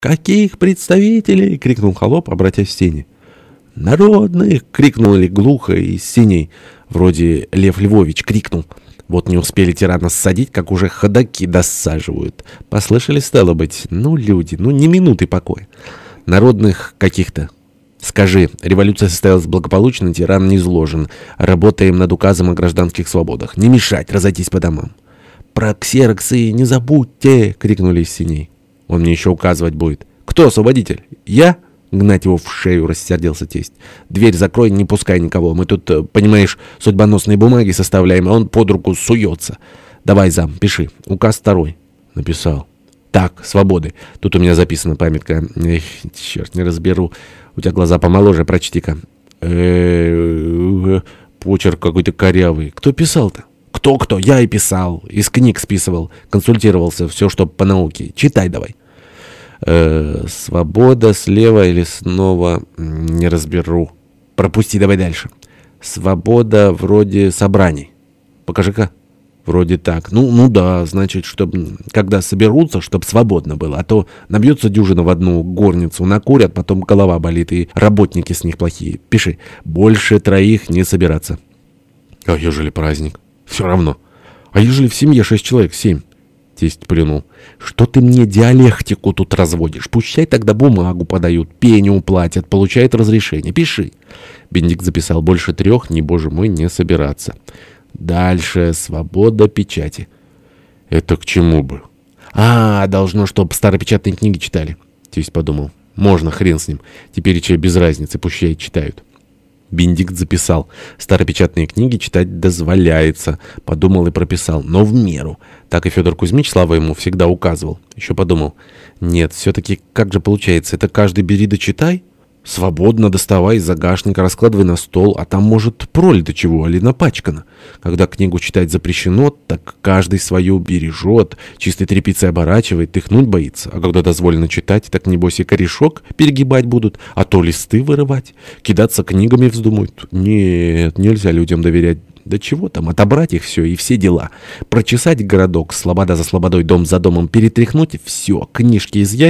«Каких представителей?» — крикнул холоп, обратясь к Сене. «Народных!» — крикнули глухо из синей. Вроде Лев Львович крикнул. Вот не успели тирана ссадить, как уже ходаки досаживают. Послышали, стало быть, ну, люди, ну, не минуты покоя. Народных каких-то. Скажи, революция состоялась благополучно, тиран не изложен. Работаем над указом о гражданских свободах. Не мешать, разойтись по домам. «Про ксероксы не забудьте!» — крикнули из синей. Он мне еще указывать будет. Кто освободитель? Я? Гнать его в шею, рассердился тесть. Дверь закрой, не пускай никого. Мы тут, э, понимаешь, судьбоносные бумаги составляем, а он под руку суется. Давай, зам, пиши. Указ второй. Написал. Так, свободы. Тут у меня записана памятка. Эх, черт, не разберу. У тебя глаза помоложе, прочти-ка. Почерк какой-то корявый. Кто писал-то? Кто-кто? Я и писал. Из книг списывал. Консультировался. Все, что по науке. Читай давай э, свобода слева или снова не разберу. Пропусти, давай дальше. Свобода вроде собраний. Покажи-ка. Вроде так. Ну, ну да, значит, чтобы когда соберутся, чтобы свободно было. А то набьется дюжина в одну горницу, накурят, потом голова болит, и работники с них плохие. Пиши. Больше троих не собираться. А ежели праздник? Все равно. А ежели в семье шесть человек, семь? Тесть плюнул. «Что ты мне диалектику тут разводишь? Пущай тогда бумагу подают, пеню платят, получают разрешение. Пиши». Бендик записал больше трех, не, боже мой, не собираться. Дальше свобода печати. «Это к чему бы?» «А, должно, чтоб старопечатные книги читали». Тесть подумал. «Можно, хрен с ним. Теперь и без разницы, пущай читают». Бендикт записал. Старопечатные книги читать дозволяется. Подумал и прописал. Но в меру. Так и Федор Кузьмич, слава ему, всегда указывал. Еще подумал. Нет, все-таки как же получается? Это каждый бери да читай? Свободно доставай из загашника, раскладывай на стол, а там, может, пролито чего, или напачкано. Когда книгу читать запрещено, так каждый свою бережет, чистой тряпицей оборачивает, тыхнуть боится. А когда дозволено читать, так небось и корешок перегибать будут, а то листы вырывать, кидаться книгами вздумают. Нет, нельзя людям доверять. Да чего там, отобрать их все и все дела. Прочесать городок, слобода за слободой, дом за домом, перетряхнуть, все, книжки изъять,